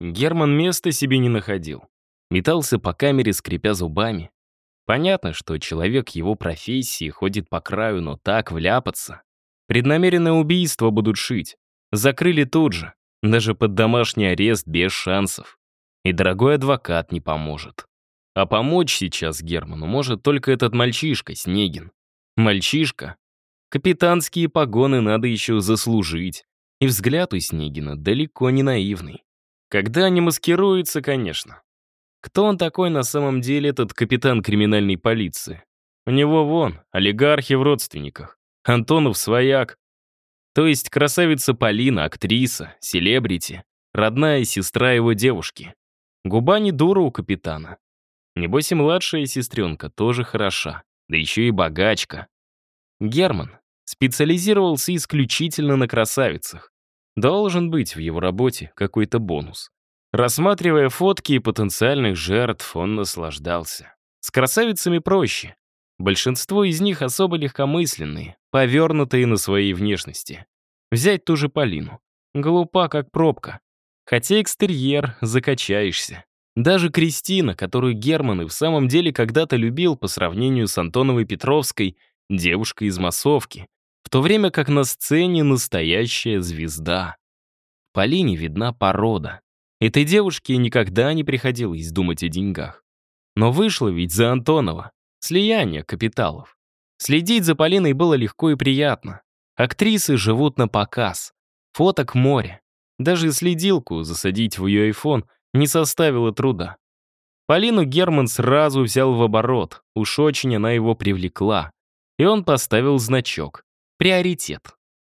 Герман места себе не находил. Метался по камере, скрипя зубами. Понятно, что человек его профессии ходит по краю, но так вляпаться. Преднамеренное убийство будут шить. Закрыли тут же, даже под домашний арест без шансов. И дорогой адвокат не поможет. А помочь сейчас Герману может только этот мальчишка, Снегин. Мальчишка? Капитанские погоны надо еще заслужить. И взгляд у Снегина далеко не наивный. Когда они маскируются, конечно. Кто он такой на самом деле, этот капитан криминальной полиции? У него вон, олигархи в родственниках. Антонов свояк. То есть красавица Полина, актриса, селебрити, родная сестра его девушки. Губа не дура у капитана. Небось и младшая сестренка тоже хороша, да еще и богачка. Герман специализировался исключительно на красавицах. Должен быть в его работе какой-то бонус. Рассматривая фотки потенциальных жертв, он наслаждался. С красавицами проще. Большинство из них особо легкомысленные, повернутые на своей внешности. Взять ту же Полину. Глупа, как пробка. Хотя экстерьер, закачаешься. Даже Кристина, которую Герман и в самом деле когда-то любил по сравнению с Антоновой Петровской, девушка из массовки, в то время как на сцене настоящая звезда. Полине видна порода. Этой девушке никогда не приходилось думать о деньгах. Но вышло ведь за Антонова. Слияние капиталов. Следить за Полиной было легко и приятно. Актрисы живут на показ. Фоток море. Даже следилку засадить в ее айфон не составило труда. Полину Герман сразу взял в оборот, уж очень она его привлекла. И он поставил значок. Приоритет.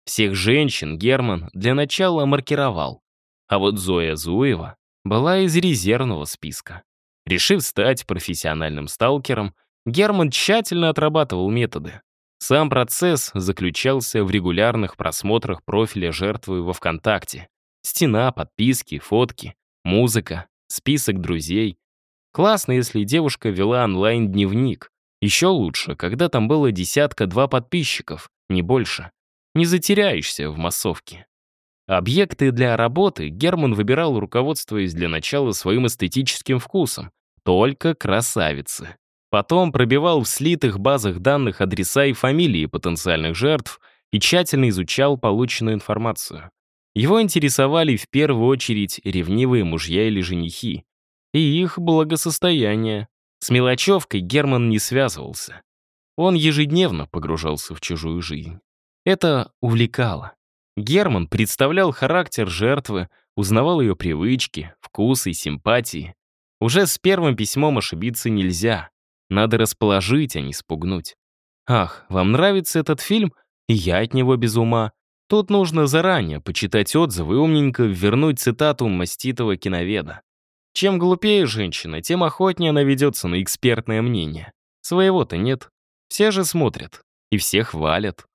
Всех женщин Герман для начала маркировал. А вот Зоя Зуева была из резервного списка. Решив стать профессиональным сталкером, Герман тщательно отрабатывал методы. Сам процесс заключался в регулярных просмотрах профиля жертвы во ВКонтакте. Стена, подписки, фотки, музыка, список друзей. Классно, если девушка вела онлайн-дневник. Еще лучше, когда там было десятка-два подписчиков, не больше. Не затеряешься в массовке. Объекты для работы Герман выбирал, руководствуясь для начала своим эстетическим вкусом. Только красавицы. Потом пробивал в слитых базах данных адреса и фамилии потенциальных жертв и тщательно изучал полученную информацию. Его интересовали в первую очередь ревнивые мужья или женихи и их благосостояние. С мелочевкой Герман не связывался. Он ежедневно погружался в чужую жизнь. Это увлекало. Герман представлял характер жертвы, узнавал ее привычки, вкусы, симпатии. Уже с первым письмом ошибиться нельзя. Надо расположить, а не спугнуть. Ах, вам нравится этот фильм? И я от него без ума. Тут нужно заранее почитать отзывы и умненько вернуть цитату маститого киноведа. Чем глупее женщина, тем охотнее она ведется на экспертное мнение. Своего-то нет. Все же смотрят. И все хвалят.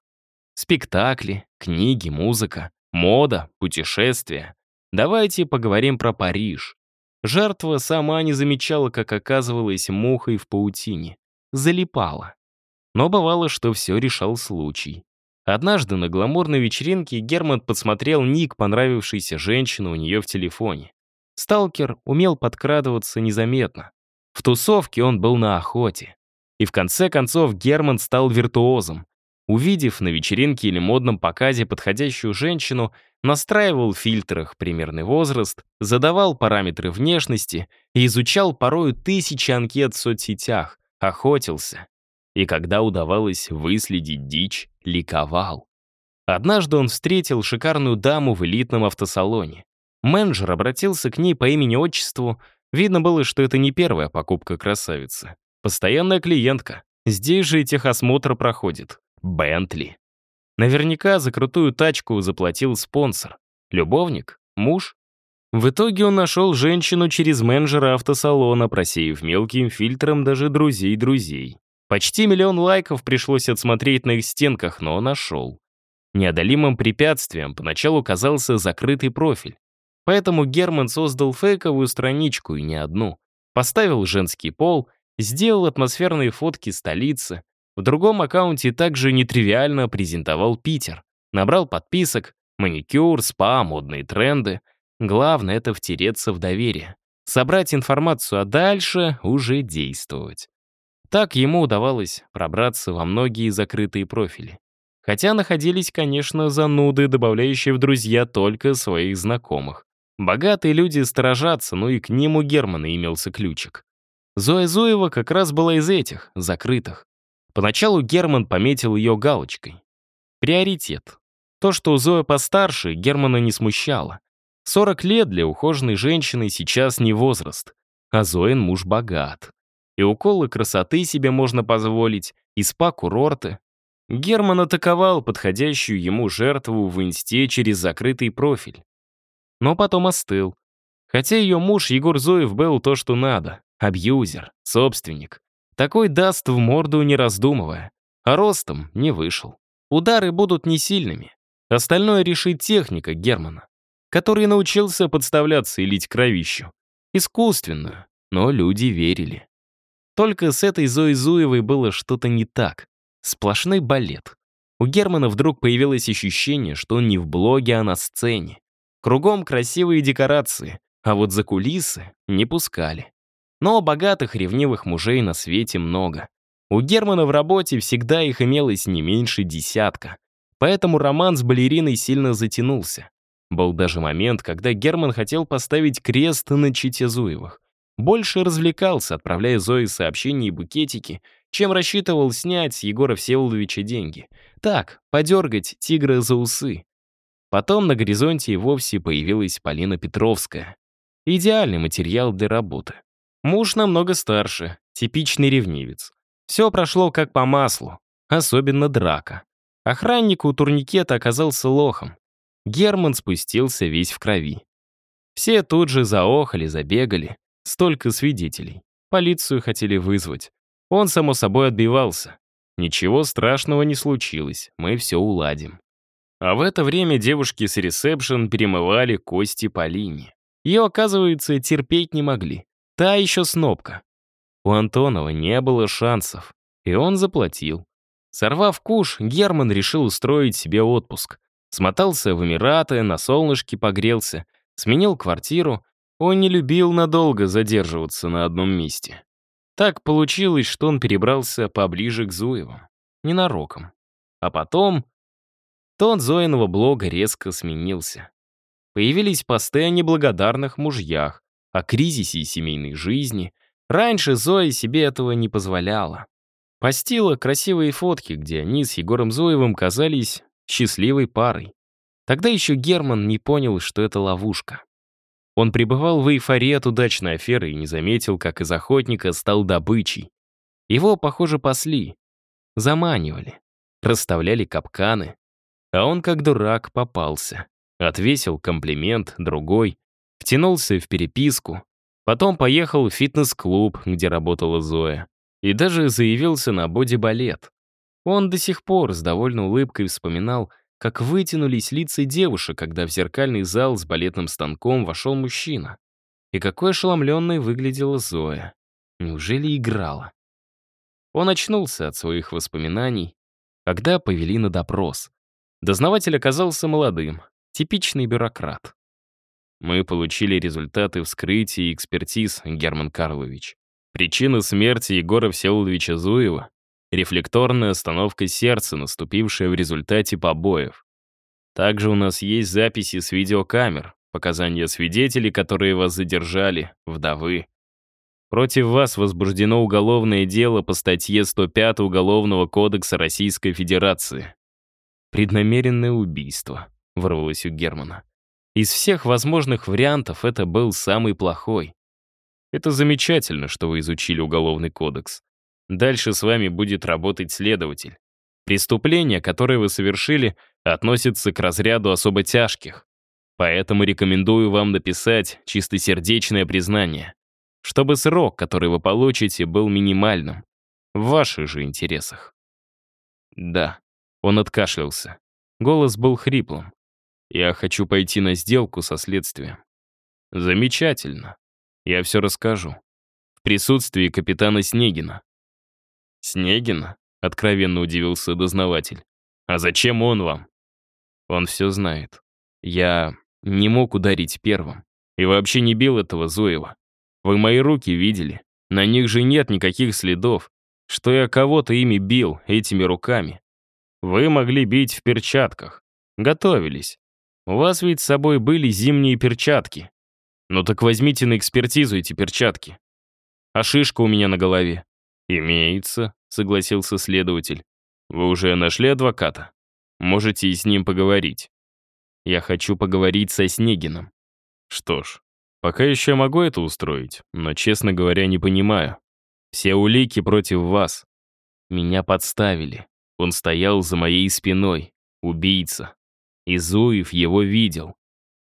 Спектакли, книги, музыка, мода, путешествия. Давайте поговорим про Париж. Жертва сама не замечала, как оказывалась мухой в паутине. Залипала. Но бывало, что все решал случай. Однажды на гламурной вечеринке Герман подсмотрел ник понравившейся женщины у нее в телефоне. Сталкер умел подкрадываться незаметно. В тусовке он был на охоте. И в конце концов Герман стал виртуозом. Увидев на вечеринке или модном показе подходящую женщину, настраивал в фильтрах примерный возраст, задавал параметры внешности и изучал порою тысячи анкет в соцсетях, охотился. И когда удавалось выследить дичь, ликовал. Однажды он встретил шикарную даму в элитном автосалоне. Менеджер обратился к ней по имени-отчеству. Видно было, что это не первая покупка красавицы. Постоянная клиентка. Здесь же и техосмотр проходит. Бентли. Наверняка за крутую тачку заплатил спонсор. Любовник? Муж? В итоге он нашел женщину через менеджера автосалона, просеяв мелким фильтром даже друзей друзей. Почти миллион лайков пришлось отсмотреть на их стенках, но нашел. Неодолимым препятствием поначалу казался закрытый профиль. Поэтому Герман создал фейковую страничку и не одну. Поставил женский пол, сделал атмосферные фотки столицы, в другом аккаунте также нетривиально презентовал Питер. Набрал подписок, маникюр, спа, модные тренды. Главное — это втереться в доверие, собрать информацию, а дальше уже действовать. Так ему удавалось пробраться во многие закрытые профили. Хотя находились, конечно, зануды, добавляющие в друзья только своих знакомых. Богатые люди сторожатся, но и к ним у Германа имелся ключик. Зоя Зуева как раз была из этих, закрытых. Поначалу Герман пометил ее галочкой. Приоритет. То, что Зоя постарше, Германа не смущало. 40 лет для ухоженной женщины сейчас не возраст, а Зоин муж богат. И уколы красоты себе можно позволить, и спа-курорты. Герман атаковал подходящую ему жертву в инсте через закрытый профиль. Но потом остыл. Хотя ее муж Егор Зоев был то, что надо. Абьюзер, собственник. Такой даст в морду, не раздумывая. А ростом не вышел. Удары будут не сильными. Остальное решит техника Германа, который научился подставляться и лить кровищу. Искусственную, но люди верили. Только с этой Зоей Зуевой было что-то не так. Сплошной балет. У Германа вдруг появилось ощущение, что он не в блоге, а на сцене. Кругом красивые декорации, а вот за кулисы не пускали. Но богатых ревнивых мужей на свете много. У Германа в работе всегда их имелось не меньше десятка. Поэтому роман с балериной сильно затянулся. Был даже момент, когда Герман хотел поставить крест на чите Зуевых. Больше развлекался, отправляя Зои сообщения и букетики, чем рассчитывал снять с Егора Всеволодовича деньги. Так, подергать тигра за усы. Потом на горизонте и вовсе появилась Полина Петровская. Идеальный материал для работы. Муж намного старше, типичный ревнивец. Все прошло как по маслу, особенно драка. Охранник у турникета оказался лохом. Герман спустился весь в крови. Все тут же заохали, забегали. Столько свидетелей. Полицию хотели вызвать. Он, само собой, отбивался. Ничего страшного не случилось, мы все уладим. А в это время девушки с ресепшн перемывали кости по линии. Ее, оказывается, терпеть не могли. Та еще снопка. У Антонова не было шансов, и он заплатил. Сорвав куш, Герман решил устроить себе отпуск. Смотался в Эмираты, на солнышке погрелся, сменил квартиру, он не любил надолго задерживаться на одном месте. Так получилось, что он перебрался поближе к Зуеву. Ненароком. А потом... Тон Зоиного блога резко сменился. Появились посты о неблагодарных мужьях, о кризисе семейной жизни. Раньше Зоя себе этого не позволяла. Постила красивые фотки, где они с Егором Зоевым казались счастливой парой. Тогда еще Герман не понял, что это ловушка. Он пребывал в эйфории от удачной аферы и не заметил, как из охотника стал добычей. Его, похоже, пасли, заманивали, расставляли капканы. А он, как дурак, попался. Отвесил комплимент, другой, втянулся в переписку. Потом поехал в фитнес-клуб, где работала Зоя. И даже заявился на боди-балет. Он до сих пор с довольной улыбкой вспоминал, как вытянулись лица девушек, когда в зеркальный зал с балетным станком вошел мужчина. И какой ошеломленной выглядела Зоя. Неужели играла? Он очнулся от своих воспоминаний, когда повели на допрос. Дознаватель оказался молодым, типичный бюрократ. Мы получили результаты вскрытия и экспертиз, Герман Карлович. Причина смерти Егора Всеволодовича Зуева рефлекторная остановка сердца, наступившая в результате побоев. Также у нас есть записи с видеокамер, показания свидетелей, которые вас задержали, вдовы. Против вас возбуждено уголовное дело по статье 105 Уголовного кодекса Российской Федерации. Преднамеренное убийство, вырвалось у Германа. Из всех возможных вариантов это был самый плохой. Это замечательно, что вы изучили Уголовный кодекс. Дальше с вами будет работать следователь. Преступления, которые вы совершили, относятся к разряду особо тяжких. Поэтому рекомендую вам написать чистосердечное признание, чтобы срок, который вы получите, был минимальным. В ваших же интересах. Да, он откашлялся. Голос был хриплым. Я хочу пойти на сделку со следствием. Замечательно. Я все расскажу. В присутствии капитана Снегина. «Снегина?» — откровенно удивился дознаватель. «А зачем он вам?» «Он все знает. Я Не мог ударить первым. И вообще не бил этого Зуева. Вы мои руки видели. На них же нет никаких следов, что я кого-то ими бил, этими руками. Вы могли бить в перчатках. Готовились. У вас ведь с собой были зимние перчатки. Ну так возьмите на экспертизу эти перчатки. А шишка у меня на голове. Имеется, согласился следователь. Вы уже нашли адвоката? Можете и с ним поговорить. Я хочу поговорить со Снегиным. Что ж, пока еще могу это устроить, но, честно говоря, не понимаю. Все улики против вас. Меня подставили. Он стоял за моей спиной. Убийца. И Зуев его видел.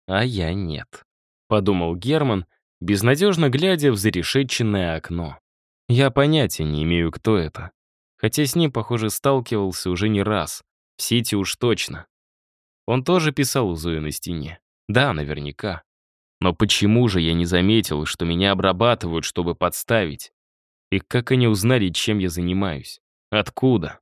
А я нет. Подумал Герман, безнадежно глядя в зарешетченное окно. Я понятия не имею, кто это. Хотя с ним, похоже, сталкивался уже не раз. В сети уж точно. Он тоже писал у Зои на стене. Да, наверняка. Но почему же я не заметил, что меня обрабатывают, чтобы подставить? И как они узнали, чем я занимаюсь? Откуда?